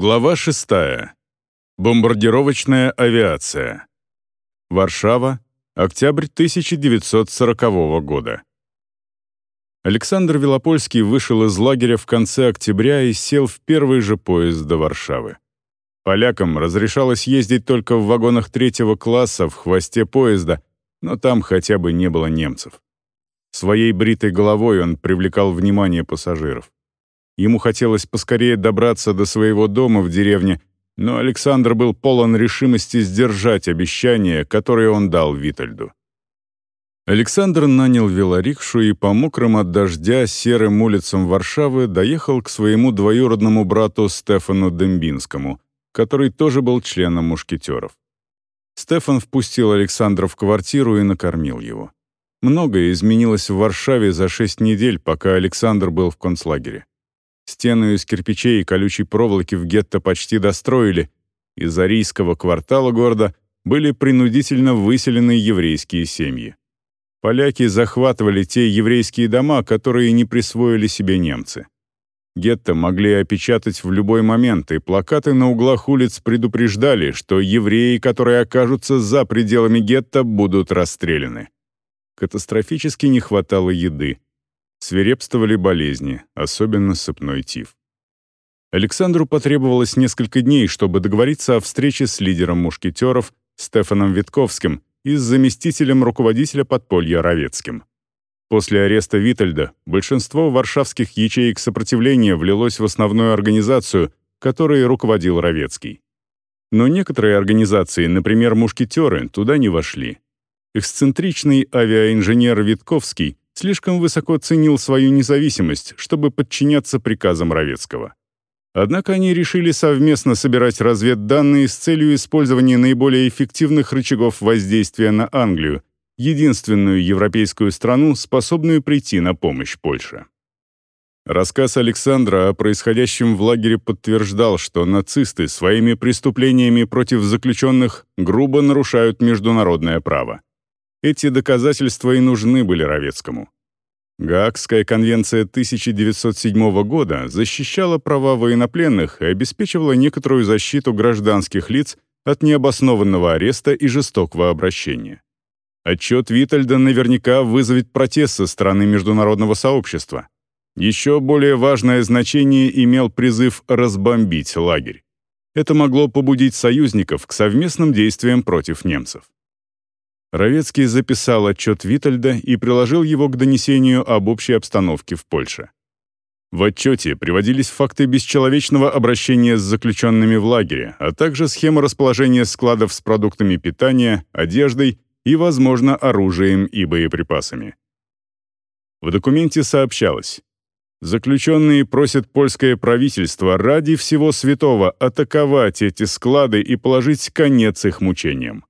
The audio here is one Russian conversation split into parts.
Глава 6. Бомбардировочная авиация. Варшава, октябрь 1940 года. Александр Велопольский вышел из лагеря в конце октября и сел в первый же поезд до Варшавы. Полякам разрешалось ездить только в вагонах третьего класса в хвосте поезда, но там хотя бы не было немцев. Своей бритой головой он привлекал внимание пассажиров. Ему хотелось поскорее добраться до своего дома в деревне, но Александр был полон решимости сдержать обещание, которое он дал Витальду. Александр нанял велорикшу и по мокрым от дождя серым улицам Варшавы доехал к своему двоюродному брату Стефану Дембинскому, который тоже был членом мушкетеров. Стефан впустил Александра в квартиру и накормил его. Многое изменилось в Варшаве за шесть недель, пока Александр был в концлагере. Стену из кирпичей и колючей проволоки в гетто почти достроили. Из арийского квартала города были принудительно выселены еврейские семьи. Поляки захватывали те еврейские дома, которые не присвоили себе немцы. Гетто могли опечатать в любой момент, и плакаты на углах улиц предупреждали, что евреи, которые окажутся за пределами гетто, будут расстреляны. Катастрофически не хватало еды. Свирепствовали болезни, особенно сыпной тиф. Александру потребовалось несколько дней, чтобы договориться о встрече с лидером мушкетеров Стефаном Витковским и с заместителем руководителя подполья Равецким. После ареста Витальда большинство варшавских ячеек сопротивления влилось в основную организацию, которой руководил Равецкий. Но некоторые организации, например, мушкетеры, туда не вошли. Эксцентричный авиаинженер Витковский слишком высоко ценил свою независимость, чтобы подчиняться приказам Равецкого. Однако они решили совместно собирать разведданные с целью использования наиболее эффективных рычагов воздействия на Англию, единственную европейскую страну, способную прийти на помощь Польше. Рассказ Александра о происходящем в лагере подтверждал, что нацисты своими преступлениями против заключенных грубо нарушают международное право. Эти доказательства и нужны были Равецкому. Гаагская конвенция 1907 года защищала права военнопленных и обеспечивала некоторую защиту гражданских лиц от необоснованного ареста и жестокого обращения. Отчет Витальда наверняка вызовет протест со стороны международного сообщества. Еще более важное значение имел призыв разбомбить лагерь. Это могло побудить союзников к совместным действиям против немцев. Равецкий записал отчет Витальда и приложил его к донесению об общей обстановке в Польше. В отчете приводились факты бесчеловечного обращения с заключенными в лагере, а также схема расположения складов с продуктами питания, одеждой и, возможно, оружием и боеприпасами. В документе сообщалось, Заключенные просят польское правительство ради всего святого атаковать эти склады и положить конец их мучениям.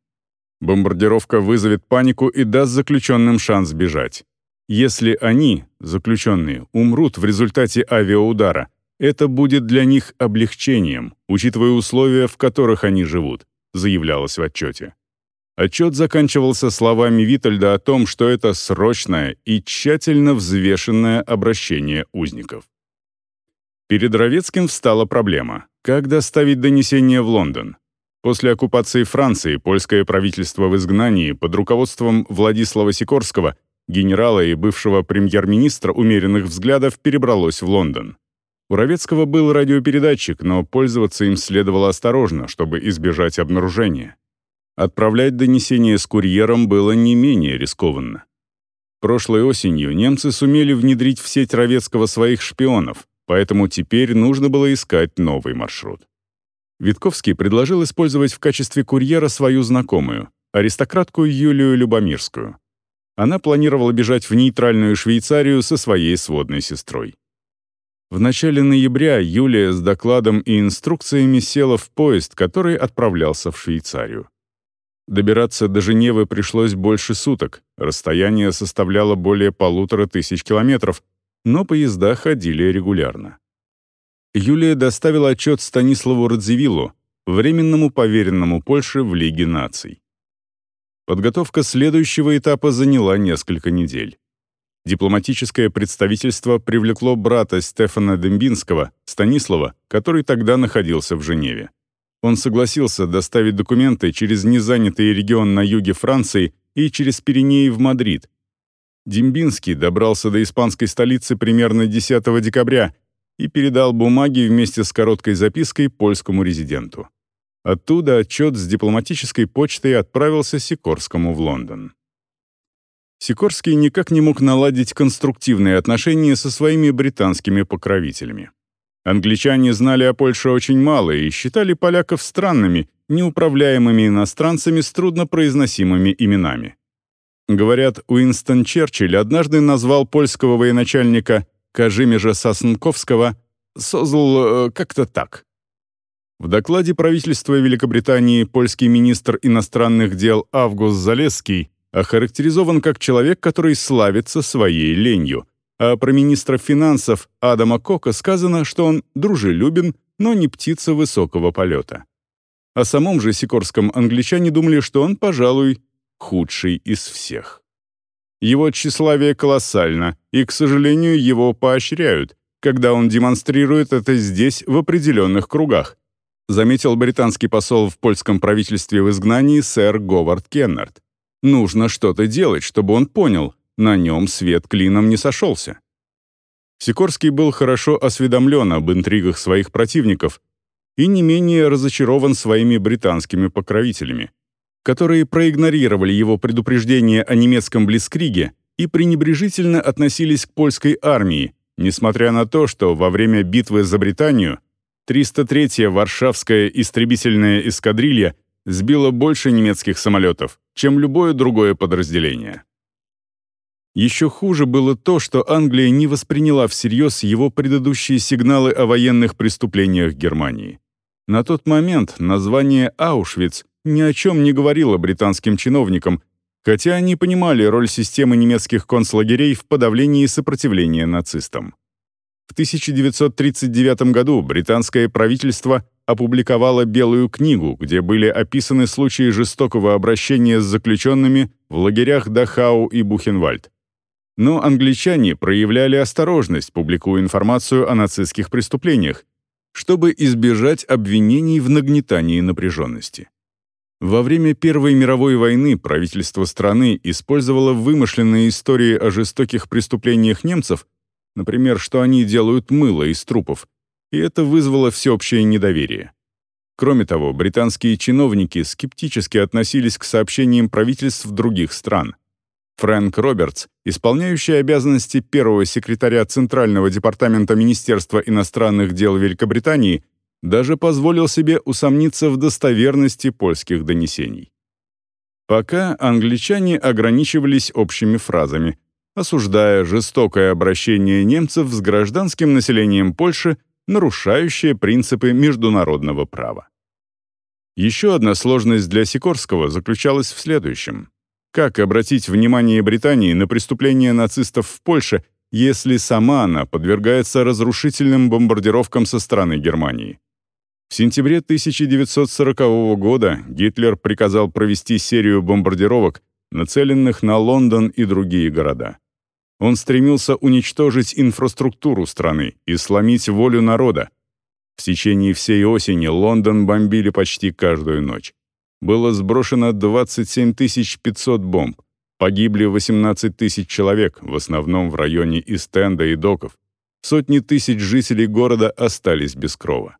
Бомбардировка вызовет панику и даст заключенным шанс бежать. Если они, заключенные, умрут в результате авиаудара, это будет для них облегчением, учитывая условия, в которых они живут, заявлялось в отчете. Отчет заканчивался словами Витальда о том, что это срочное и тщательно взвешенное обращение узников. Перед Равецким встала проблема — как доставить донесение в Лондон. После оккупации Франции польское правительство в изгнании под руководством Владислава Сикорского, генерала и бывшего премьер-министра умеренных взглядов, перебралось в Лондон. У Равецкого был радиопередатчик, но пользоваться им следовало осторожно, чтобы избежать обнаружения. Отправлять донесение с курьером было не менее рискованно. Прошлой осенью немцы сумели внедрить в сеть Равецкого своих шпионов, поэтому теперь нужно было искать новый маршрут. Витковский предложил использовать в качестве курьера свою знакомую, аристократку Юлию Любомирскую. Она планировала бежать в нейтральную Швейцарию со своей сводной сестрой. В начале ноября Юлия с докладом и инструкциями села в поезд, который отправлялся в Швейцарию. Добираться до Женевы пришлось больше суток, расстояние составляло более полутора тысяч километров, но поезда ходили регулярно. Юлия доставила отчет Станиславу Радзивиллу, временному поверенному Польши в Лиге наций. Подготовка следующего этапа заняла несколько недель. Дипломатическое представительство привлекло брата Стефана Дембинского, Станислава, который тогда находился в Женеве. Он согласился доставить документы через незанятый регион на юге Франции и через Пиренеи в Мадрид. Дембинский добрался до испанской столицы примерно 10 декабря и передал бумаги вместе с короткой запиской польскому резиденту. Оттуда отчет с дипломатической почтой отправился Сикорскому в Лондон. Сикорский никак не мог наладить конструктивные отношения со своими британскими покровителями. Англичане знали о Польше очень мало и считали поляков странными, неуправляемыми иностранцами с труднопроизносимыми именами. Говорят, Уинстон Черчилль однажды назвал польского военачальника Кажимежа Сосенковского «созл э, как-то так». В докладе правительства Великобритании польский министр иностранных дел Август Залесский охарактеризован как человек, который славится своей ленью, а про министра финансов Адама Кока сказано, что он дружелюбен, но не птица высокого полета. О самом же Сикорском англичане думали, что он, пожалуй, худший из всех. Его тщеславие колоссально, и, к сожалению, его поощряют, когда он демонстрирует это здесь в определенных кругах, заметил британский посол в польском правительстве в изгнании сэр Говард Кеннард. Нужно что-то делать, чтобы он понял, на нем свет клином не сошелся. Сикорский был хорошо осведомлен об интригах своих противников и не менее разочарован своими британскими покровителями, которые проигнорировали его предупреждение о немецком Блицкриге и пренебрежительно относились к польской армии, несмотря на то, что во время битвы за Британию 303-я Варшавская истребительная эскадрилья сбила больше немецких самолетов, чем любое другое подразделение. Еще хуже было то, что Англия не восприняла всерьез его предыдущие сигналы о военных преступлениях Германии. На тот момент название «Аушвиц» ни о чем не говорило британским чиновникам, хотя они понимали роль системы немецких концлагерей в подавлении сопротивления нацистам. В 1939 году британское правительство опубликовало Белую книгу, где были описаны случаи жестокого обращения с заключенными в лагерях Дахау и Бухенвальд. Но англичане проявляли осторожность, публикуя информацию о нацистских преступлениях, чтобы избежать обвинений в нагнетании напряженности. Во время Первой мировой войны правительство страны использовало вымышленные истории о жестоких преступлениях немцев например, что они делают мыло из трупов, и это вызвало всеобщее недоверие. Кроме того, британские чиновники скептически относились к сообщениям правительств других стран. Фрэнк Робертс, исполняющий обязанности первого секретаря Центрального департамента Министерства иностранных дел Великобритании, даже позволил себе усомниться в достоверности польских донесений. Пока англичане ограничивались общими фразами, осуждая жестокое обращение немцев с гражданским населением Польши, нарушающее принципы международного права. Еще одна сложность для Сикорского заключалась в следующем. Как обратить внимание Британии на преступления нацистов в Польше, если сама она подвергается разрушительным бомбардировкам со стороны Германии? В сентябре 1940 года Гитлер приказал провести серию бомбардировок, нацеленных на Лондон и другие города. Он стремился уничтожить инфраструктуру страны и сломить волю народа. В течение всей осени Лондон бомбили почти каждую ночь. Было сброшено 27 500 бомб. Погибли 18 тысяч человек, в основном в районе Истенда и Доков. Сотни тысяч жителей города остались без крова.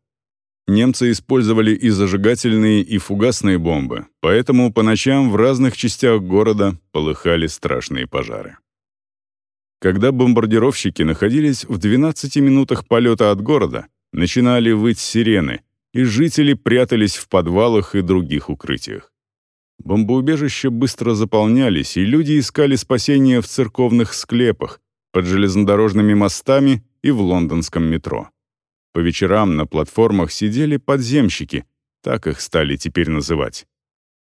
Немцы использовали и зажигательные, и фугасные бомбы, поэтому по ночам в разных частях города полыхали страшные пожары. Когда бомбардировщики находились в 12 минутах полета от города, начинали выть сирены, и жители прятались в подвалах и других укрытиях. Бомбоубежища быстро заполнялись, и люди искали спасения в церковных склепах, под железнодорожными мостами и в лондонском метро. По вечерам на платформах сидели подземщики, так их стали теперь называть.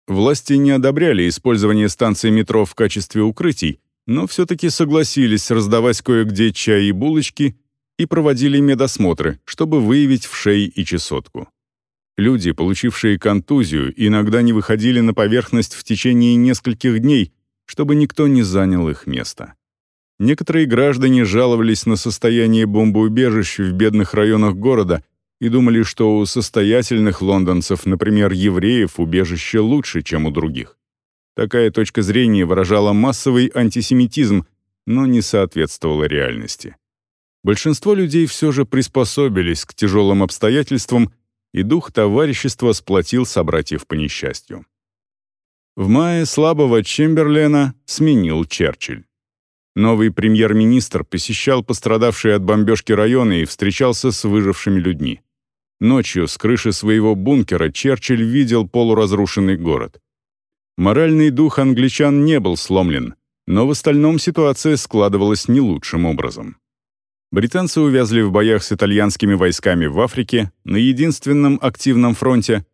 Власти не одобряли использование станций метро в качестве укрытий, но все-таки согласились раздавать кое-где чай и булочки и проводили медосмотры, чтобы выявить вшей и чесотку. Люди, получившие контузию, иногда не выходили на поверхность в течение нескольких дней, чтобы никто не занял их место. Некоторые граждане жаловались на состояние бомбоубежищ в бедных районах города и думали, что у состоятельных лондонцев, например, евреев, убежище лучше, чем у других. Такая точка зрения выражала массовый антисемитизм, но не соответствовала реальности. Большинство людей все же приспособились к тяжелым обстоятельствам, и дух товарищества сплотил собратьев по несчастью. В мае слабого Чемберлена сменил Черчилль. Новый премьер-министр посещал пострадавшие от бомбежки районы и встречался с выжившими людьми. Ночью с крыши своего бункера Черчилль видел полуразрушенный город. Моральный дух англичан не был сломлен, но в остальном ситуация складывалась не лучшим образом. Британцы увязли в боях с итальянскими войсками в Африке на единственном активном фронте,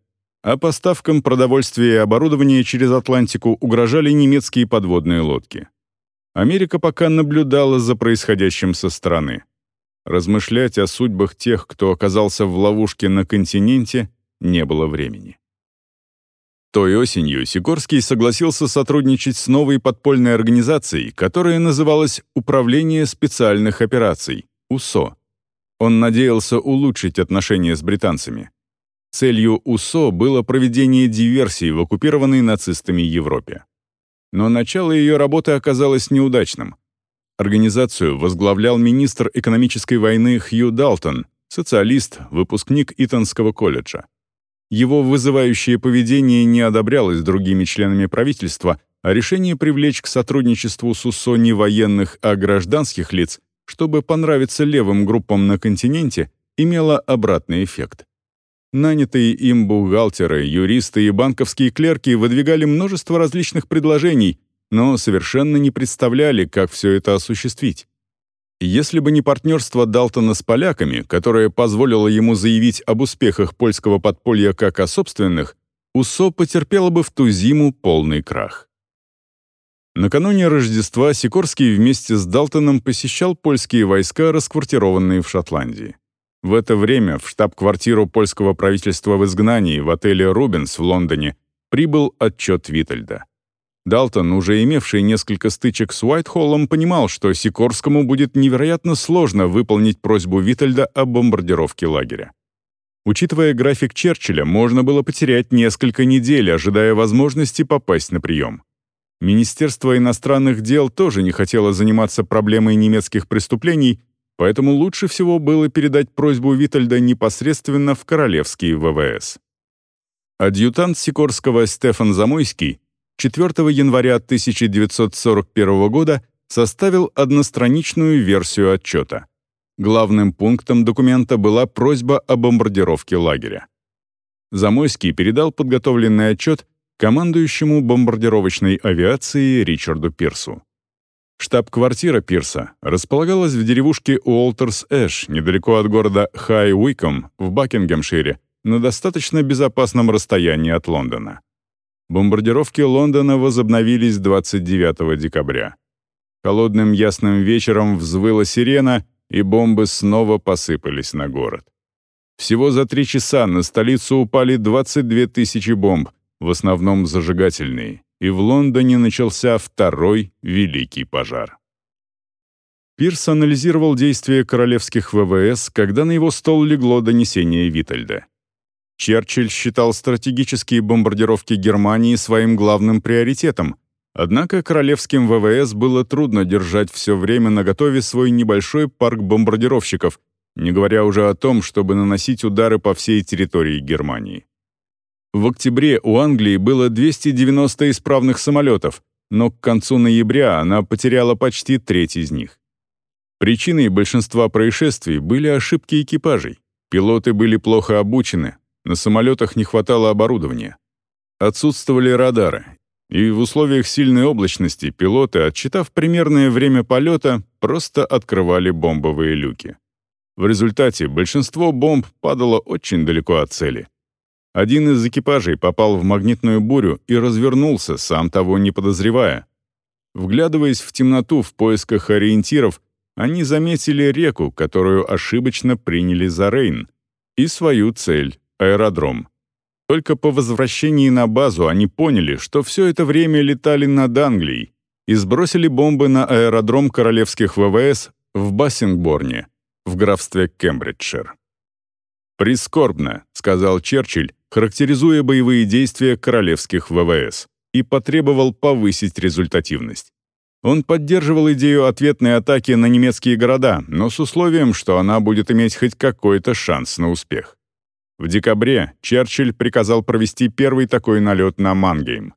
а поставкам продовольствия и оборудования через Атлантику угрожали немецкие подводные лодки. Америка пока наблюдала за происходящим со стороны. Размышлять о судьбах тех, кто оказался в ловушке на континенте, не было времени. Той осенью Сикорский согласился сотрудничать с новой подпольной организацией, которая называлась «Управление специальных операций» — УСО. Он надеялся улучшить отношения с британцами. Целью УСО было проведение диверсий в оккупированной нацистами Европе. Но начало ее работы оказалось неудачным. Организацию возглавлял министр экономической войны Хью Далтон, социалист, выпускник Итонского колледжа. Его вызывающее поведение не одобрялось другими членами правительства, а решение привлечь к сотрудничеству с УСО не военных, а гражданских лиц, чтобы понравиться левым группам на континенте, имело обратный эффект. Нанятые им бухгалтеры, юристы и банковские клерки выдвигали множество различных предложений, но совершенно не представляли, как все это осуществить. Если бы не партнерство Далтона с поляками, которое позволило ему заявить об успехах польского подполья как о собственных, УСО потерпело бы в ту зиму полный крах. Накануне Рождества Сикорский вместе с Далтоном посещал польские войска, расквартированные в Шотландии. В это время в штаб-квартиру польского правительства в изгнании в отеле «Рубенс» в Лондоне прибыл отчет Витальда. Далтон, уже имевший несколько стычек с Уайтхоллом, понимал, что Сикорскому будет невероятно сложно выполнить просьбу Витальда о бомбардировке лагеря. Учитывая график Черчилля, можно было потерять несколько недель, ожидая возможности попасть на прием. Министерство иностранных дел тоже не хотело заниматься проблемой немецких преступлений, поэтому лучше всего было передать просьбу Витальда непосредственно в королевские ВВС. Адъютант Сикорского Стефан Замойский 4 января 1941 года составил одностраничную версию отчета. Главным пунктом документа была просьба о бомбардировке лагеря. Замойский передал подготовленный отчет командующему бомбардировочной авиацией Ричарду Пирсу. Штаб-квартира Пирса располагалась в деревушке Уолтерс-Эш, недалеко от города Хай-Уиком в Бакингемшире, на достаточно безопасном расстоянии от Лондона. Бомбардировки Лондона возобновились 29 декабря. Холодным ясным вечером взвыла сирена, и бомбы снова посыпались на город. Всего за три часа на столицу упали 22 тысячи бомб, в основном зажигательные, и в Лондоне начался второй Великий пожар. Пирс анализировал действия королевских ВВС, когда на его стол легло донесение Витальда. Черчилль считал стратегические бомбардировки Германии своим главным приоритетом, однако королевским ВВС было трудно держать все время наготове свой небольшой парк бомбардировщиков, не говоря уже о том, чтобы наносить удары по всей территории Германии. В октябре у Англии было 290 исправных самолетов, но к концу ноября она потеряла почти треть из них. Причиной большинства происшествий были ошибки экипажей. Пилоты были плохо обучены, на самолетах не хватало оборудования. Отсутствовали радары, и в условиях сильной облачности пилоты, отчитав примерное время полета, просто открывали бомбовые люки. В результате большинство бомб падало очень далеко от цели. Один из экипажей попал в магнитную бурю и развернулся, сам того не подозревая. Вглядываясь в темноту в поисках ориентиров, они заметили реку, которую ошибочно приняли за Рейн, и свою цель аэродром. Только по возвращении на базу они поняли, что все это время летали над Англией, и сбросили бомбы на аэродром королевских ВВС в Бассингборне, в графстве Кембриджшир. «Прискорбно», — сказал Черчилль, характеризуя боевые действия королевских ВВС, и потребовал повысить результативность. Он поддерживал идею ответной атаки на немецкие города, но с условием, что она будет иметь хоть какой-то шанс на успех. В декабре Черчилль приказал провести первый такой налет на Мангейм.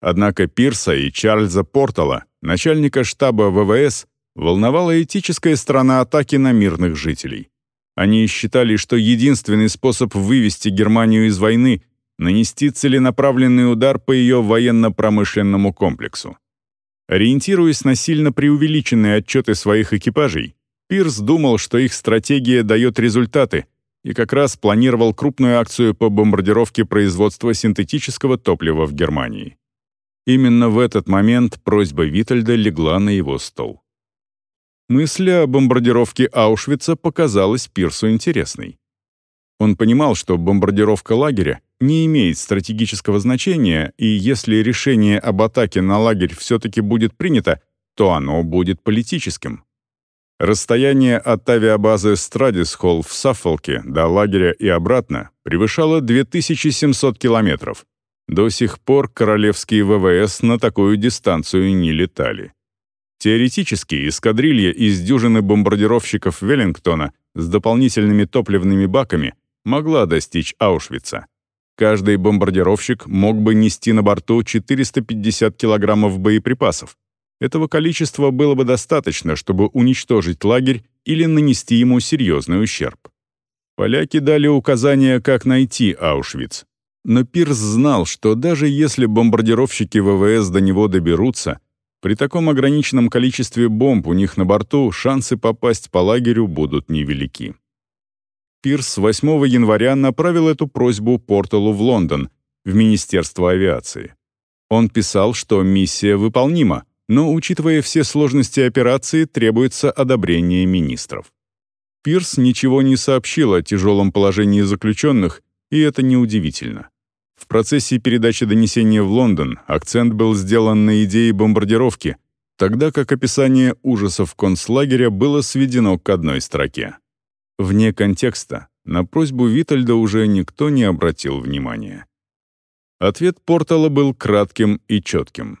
Однако Пирса и Чарльза Портала, начальника штаба ВВС, волновала этическая сторона атаки на мирных жителей. Они считали, что единственный способ вывести Германию из войны — нанести целенаправленный удар по ее военно-промышленному комплексу. Ориентируясь на сильно преувеличенные отчеты своих экипажей, Пирс думал, что их стратегия дает результаты, и как раз планировал крупную акцию по бомбардировке производства синтетического топлива в Германии. Именно в этот момент просьба Витальда легла на его стол. Мысль о бомбардировке Аушвица показалась Пирсу интересной. Он понимал, что бомбардировка лагеря не имеет стратегического значения, и если решение об атаке на лагерь все-таки будет принято, то оно будет политическим. Расстояние от авиабазы Страдис-Холл в Саффолке до лагеря и обратно превышало 2700 километров. До сих пор королевские ВВС на такую дистанцию не летали. Теоретически эскадрилья из дюжины бомбардировщиков Веллингтона с дополнительными топливными баками могла достичь Аушвица. Каждый бомбардировщик мог бы нести на борту 450 килограммов боеприпасов. Этого количества было бы достаточно, чтобы уничтожить лагерь или нанести ему серьезный ущерб. Поляки дали указания, как найти Аушвиц. Но Пирс знал, что даже если бомбардировщики ВВС до него доберутся, при таком ограниченном количестве бомб у них на борту шансы попасть по лагерю будут невелики. Пирс 8 января направил эту просьбу Порталу в Лондон, в Министерство авиации. Он писал, что миссия выполнима, но, учитывая все сложности операции, требуется одобрение министров. Пирс ничего не сообщил о тяжелом положении заключенных, и это неудивительно. В процессе передачи донесения в Лондон акцент был сделан на идее бомбардировки, тогда как описание ужасов концлагеря было сведено к одной строке. Вне контекста на просьбу Витальда уже никто не обратил внимания. Ответ Портала был кратким и четким.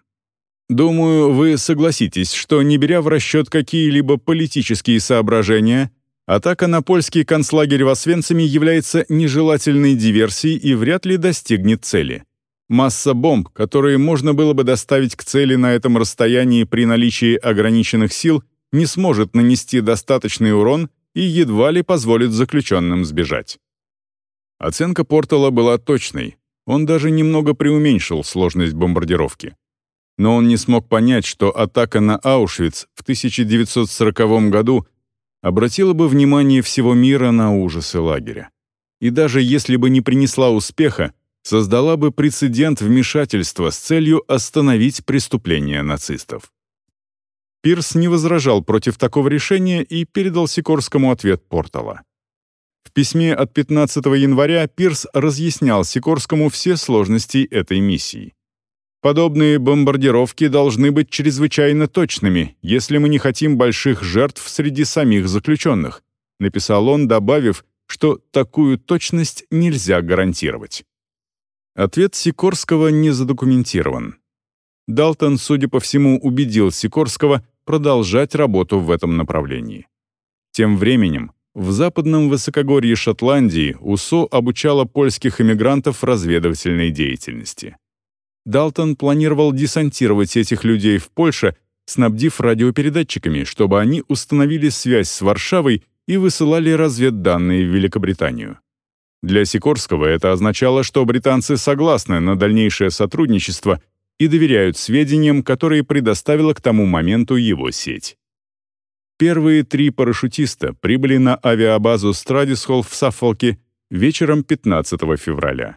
«Думаю, вы согласитесь, что, не беря в расчет какие-либо политические соображения, Атака на польский концлагерь в Освенциме является нежелательной диверсией и вряд ли достигнет цели. Масса бомб, которые можно было бы доставить к цели на этом расстоянии при наличии ограниченных сил, не сможет нанести достаточный урон и едва ли позволит заключенным сбежать. Оценка Портала была точной. Он даже немного преуменьшил сложность бомбардировки. Но он не смог понять, что атака на Аушвиц в 1940 году обратила бы внимание всего мира на ужасы лагеря. И даже если бы не принесла успеха, создала бы прецедент вмешательства с целью остановить преступления нацистов. Пирс не возражал против такого решения и передал Сикорскому ответ Портала. В письме от 15 января Пирс разъяснял Сикорскому все сложности этой миссии. Подобные бомбардировки должны быть чрезвычайно точными, если мы не хотим больших жертв среди самих заключенных», написал он, добавив, что такую точность нельзя гарантировать. Ответ Сикорского не задокументирован. Далтон, судя по всему, убедил Сикорского продолжать работу в этом направлении. Тем временем, в западном высокогорье Шотландии УСО обучала польских эмигрантов разведывательной деятельности. Далтон планировал десантировать этих людей в Польше, снабдив радиопередатчиками, чтобы они установили связь с Варшавой и высылали разведданные в Великобританию. Для Сикорского это означало, что британцы согласны на дальнейшее сотрудничество и доверяют сведениям, которые предоставила к тому моменту его сеть. Первые три парашютиста прибыли на авиабазу Страдисхолл в Саффолке вечером 15 февраля.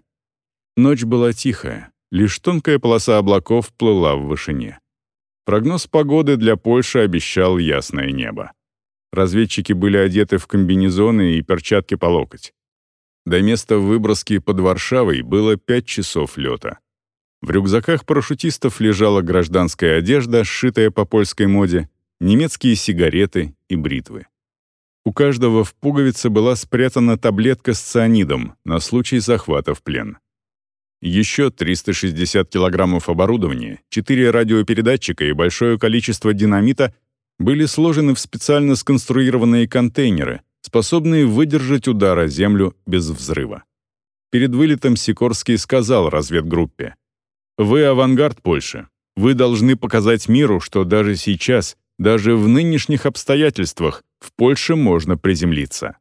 Ночь была тихая. Лишь тонкая полоса облаков плыла в вышине. Прогноз погоды для Польши обещал ясное небо. Разведчики были одеты в комбинезоны и перчатки по локоть. До места выброски под Варшавой было пять часов лета. В рюкзаках парашютистов лежала гражданская одежда, сшитая по польской моде, немецкие сигареты и бритвы. У каждого в пуговице была спрятана таблетка с цианидом на случай захвата в плен. Еще 360 килограммов оборудования, 4 радиопередатчика и большое количество динамита были сложены в специально сконструированные контейнеры, способные выдержать удар о землю без взрыва. Перед вылетом Сикорский сказал разведгруппе, «Вы авангард Польши. Вы должны показать миру, что даже сейчас, даже в нынешних обстоятельствах, в Польше можно приземлиться».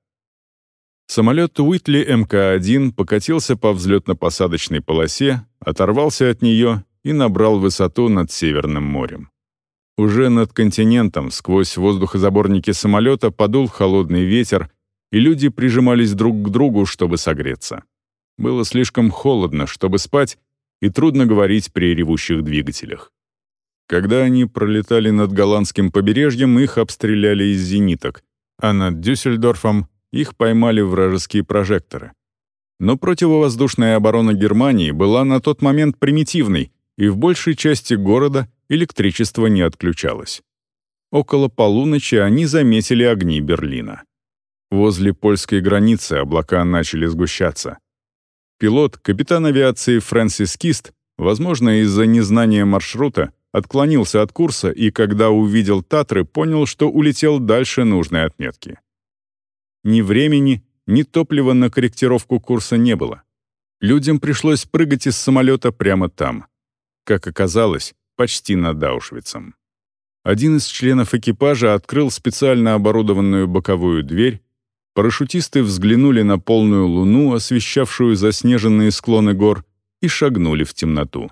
Самолет Уитли МК-1 покатился по взлетно-посадочной полосе, оторвался от нее и набрал высоту над Северным морем. Уже над континентом сквозь воздухозаборники самолета подул холодный ветер, и люди прижимались друг к другу, чтобы согреться. Было слишком холодно, чтобы спать, и трудно говорить при ревущих двигателях. Когда они пролетали над голландским побережьем, их обстреляли из зениток, а над Дюссельдорфом их поймали вражеские прожекторы. Но противовоздушная оборона Германии была на тот момент примитивной, и в большей части города электричество не отключалось. Около полуночи они заметили огни Берлина. Возле польской границы облака начали сгущаться. Пилот, капитан авиации Фрэнсис Кист, возможно, из-за незнания маршрута, отклонился от курса и, когда увидел Татры, понял, что улетел дальше нужной отметки. Ни времени, ни топлива на корректировку курса не было. Людям пришлось прыгать из самолета прямо там. Как оказалось, почти над Аушвицем. Один из членов экипажа открыл специально оборудованную боковую дверь, парашютисты взглянули на полную луну, освещавшую заснеженные склоны гор, и шагнули в темноту.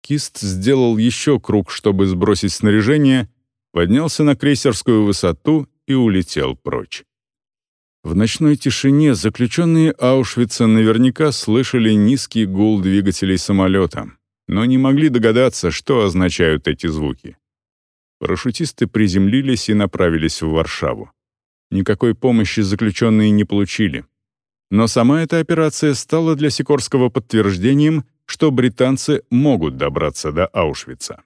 Кист сделал еще круг, чтобы сбросить снаряжение, поднялся на крейсерскую высоту и улетел прочь. В ночной тишине заключенные Аушвица наверняка слышали низкий гул двигателей самолета, но не могли догадаться, что означают эти звуки. Парашютисты приземлились и направились в Варшаву. Никакой помощи заключенные не получили. Но сама эта операция стала для Сикорского подтверждением, что британцы могут добраться до Аушвица.